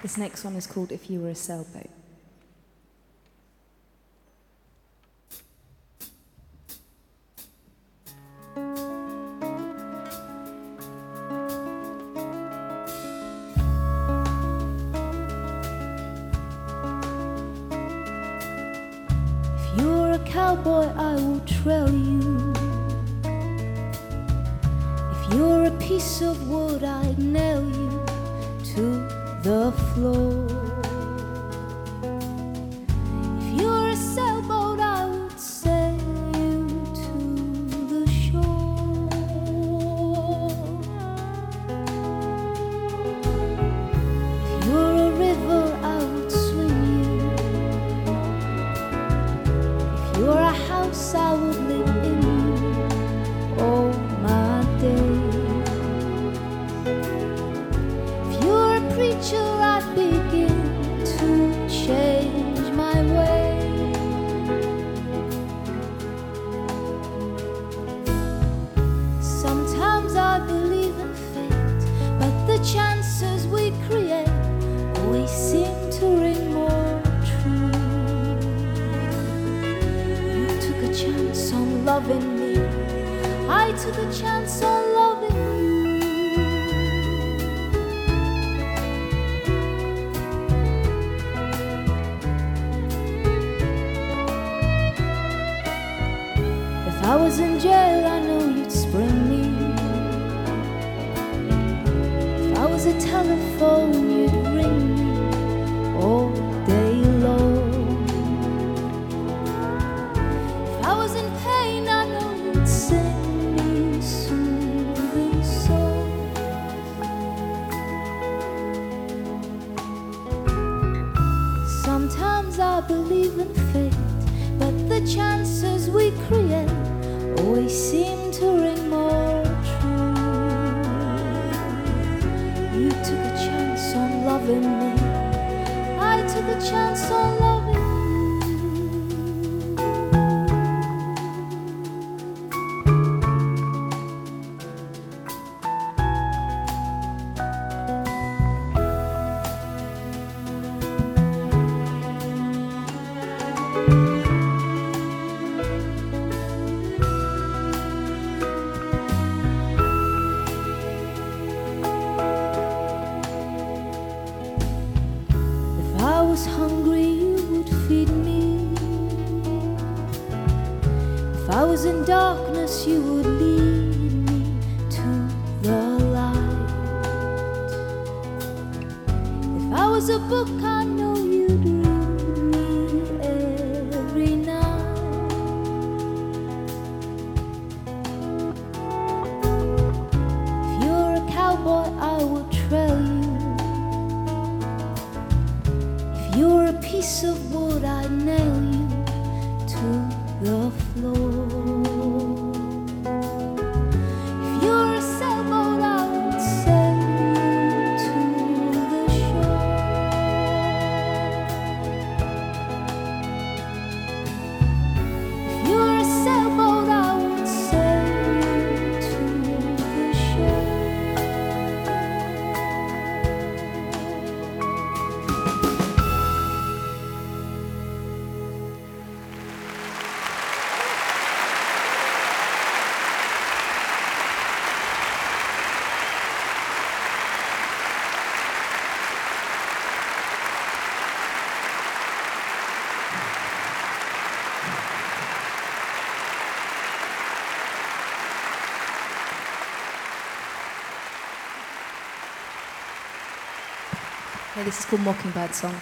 This next one is called If You Were a Sailboat. If you're a cowboy, I will trail you. If you're a piece of wood, I'd nail you the floor. Loving me. I took a chance on loving you. If I was in jail, I know you'd spring me. If I was a telephone, You took a chance on loving me, I took a chance on loving was hungry, you would feed me. If I was in darkness, you would lead me to the light. If I was a book, I piece of wood, I'd nail you to the floor. Okay, this is called Mockingbird Song.